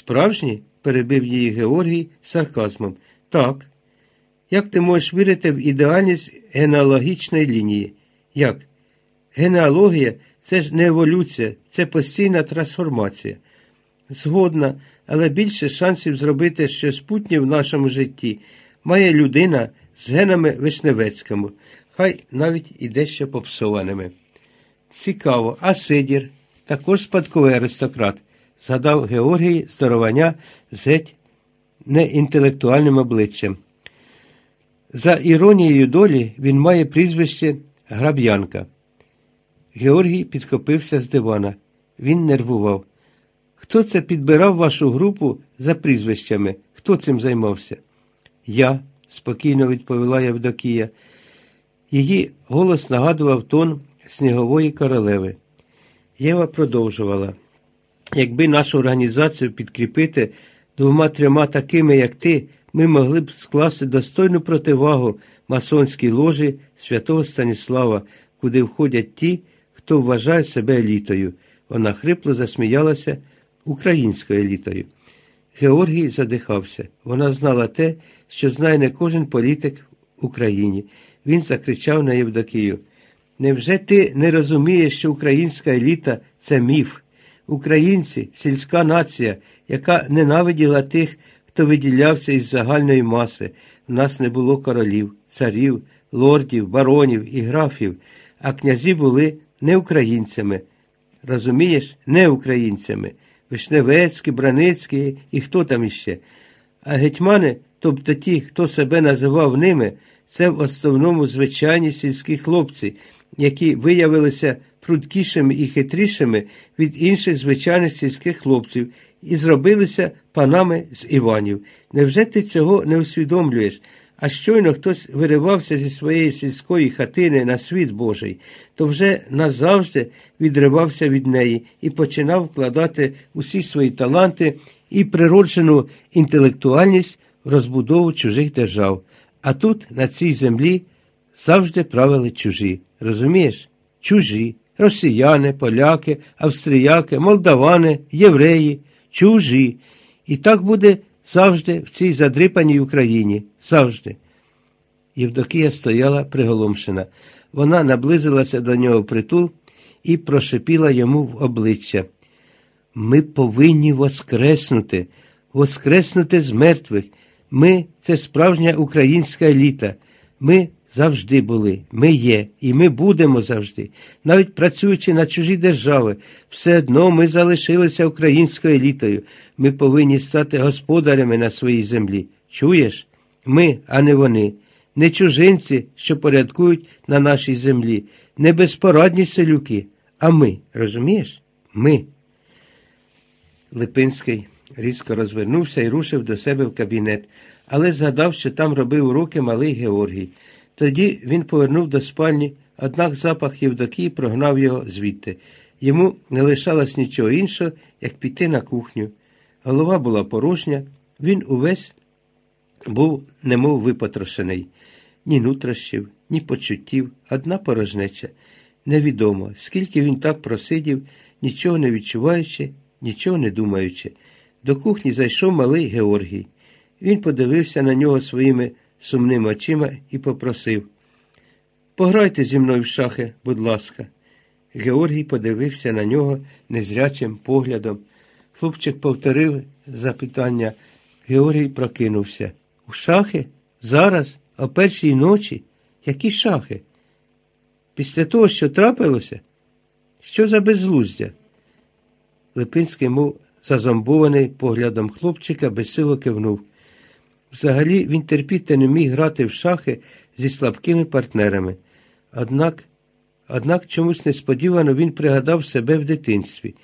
Справжні? перебив її Георгій сарказмом. Так. Як ти можеш вірити в ідеальність генеалогічної лінії? Як? Генеалогія це ж не еволюція, це постійна трансформація. Згодна, але більше шансів зробити щось путнє в нашому житті має людина з генами Вишневецькому, хай навіть і дещо попсованими. Цікаво, а Сидір, також спадковий аристократ, згадав Георгій здоровання з геть неінтелектуальним обличчям. За іронією долі він має прізвище Граб'янка. Георгій підхопився з дивана. Він нервував. Хто це підбирав вашу групу за прізвищами? Хто цим займався? Я, спокійно відповіла Євдокія. Її голос нагадував тон снігової королеви. Єва продовжувала. Якби нашу організацію підкріпити двома трьома такими, як ти, ми могли б скласти достойну противагу масонській ложі святого Станіслава, куди входять ті, хто вважає себе елітою. Вона хрипло засміялася українською елітою. Георгій задихався. Вона знала те, що знає не кожен політик в Україні. Він закричав на Євдокію. Невже ти не розумієш, що українська еліта це міф? Українці сільська нація, яка ненавиділа тих, хто виділявся із загальної маси. В нас не було королів, царів, лордів, баронів і графів, а князі були не українцями. Розумієш, не українцями. Вишневецькі, Браницькі і хто там іще. А гетьмани, тобто ті, хто себе називав ними, це в основному звичайні сільські хлопці, які виявилися прудкішими і хитрішими від інших звичайних сільських хлопців і зробилися панами з Іванів. Невже ти цього не усвідомлюєш? А щойно хтось виривався зі своєї сільської хатини на світ Божий, то вже назавжди відривався від неї і починав вкладати усі свої таланти і природжену інтелектуальність в розбудову чужих держав. А тут, на цій землі, завжди правили чужі. Розумієш? Чужі. Росіяни, поляки, австріяки, молдавани, євреї, чужі. І так буде завжди в цій задрипаній Україні. Завжди. Євдокія стояла приголомшена. Вона наблизилася до нього притул і прошипіла йому в обличчя. Ми повинні воскреснути, воскреснути з мертвих. Ми це справжня українська еліта. Ми завжди були, ми є, і ми будемо завжди. Навіть працюючи на чужі держави, все одно ми залишилися українською елітою. Ми повинні стати господарями на своїй землі. Чуєш? Ми, а не вони. Не чужинці, що порядкують на нашій землі, не безпорадні селюки, а ми, розумієш? Ми. Липинський різко розвернувся і рушив до себе в кабінет, але згадав, що там робив уроки малий Георгій. Тоді він повернув до спальні, однак запах Євдокії прогнав його звідти. Йому не лишалось нічого іншого, як піти на кухню. Голова була порожня, він увесь був немов випотрошений. Ні нутрощів, ні почуттів, одна порожнеча. Невідомо, скільки він так просидів, нічого не відчуваючи, нічого не думаючи. До кухні зайшов малий Георгій. Він подивився на нього своїми сумними очима і попросив Пограйте зі мною в шахи, будь ласка. Георгій подивився на нього незрячим поглядом. Хлопчик повторив запитання. Георгій прокинувся. У шахи? Зараз, о першій ночі? Які шахи? Після того, що трапилося? Що за безглуздя? Липинський, мов зазомбований поглядом хлопчика, безсило кивнув. Взагалі він терпіти не міг грати в шахи зі слабкими партнерами. Однак, однак чомусь несподівано він пригадав себе в дитинстві.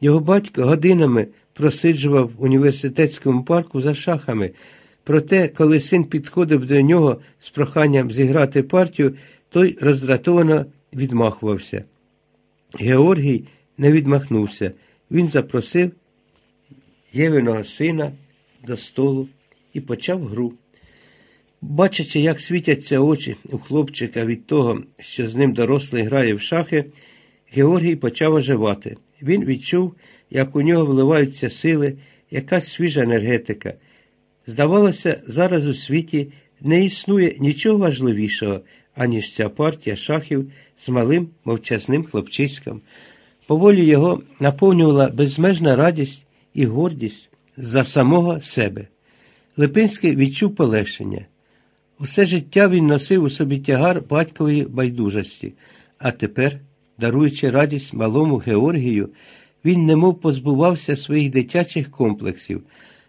Його батько годинами просиджував в університетському парку за шахами. Проте, коли син підходив до нього з проханням зіграти партію, той роздратовано відмахувався. Георгій не відмахнувся. Він запросив Євиного сина до столу і почав гру. Бачачи, як світяться очі у хлопчика від того, що з ним дорослий грає в шахи, Георгій почав оживати. Він відчув, як у нього вливаються сили, якась свіжа енергетика. Здавалося, зараз у світі не існує нічого важливішого, аніж ця партія шахів з малим мовчазним хлопчиськом. Поволі його наповнювала безмежна радість і гордість за самого себе. Липинський відчув полегшення. Усе життя він носив у собі тягар батькової байдужості, а тепер, даруючи радість малому Георгію, він немов позбувався своїх дитячих комплексів,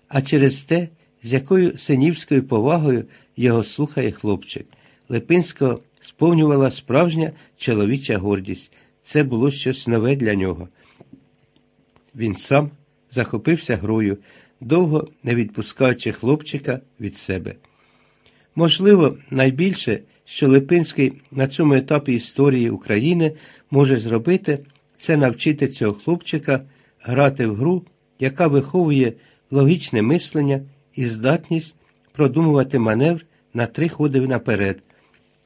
а через те, з якою синівською повагою його слухає хлопчик. Липинського сповнювала справжня чоловіча гордість. Це було щось нове для нього. Він сам захопився грою, довго не відпускаючи хлопчика від себе. Можливо, найбільше, що Липинський на цьому етапі історії України може зробити, це навчити цього хлопчика грати в гру, яка виховує логічне мислення і здатність продумувати маневр на три ходи наперед,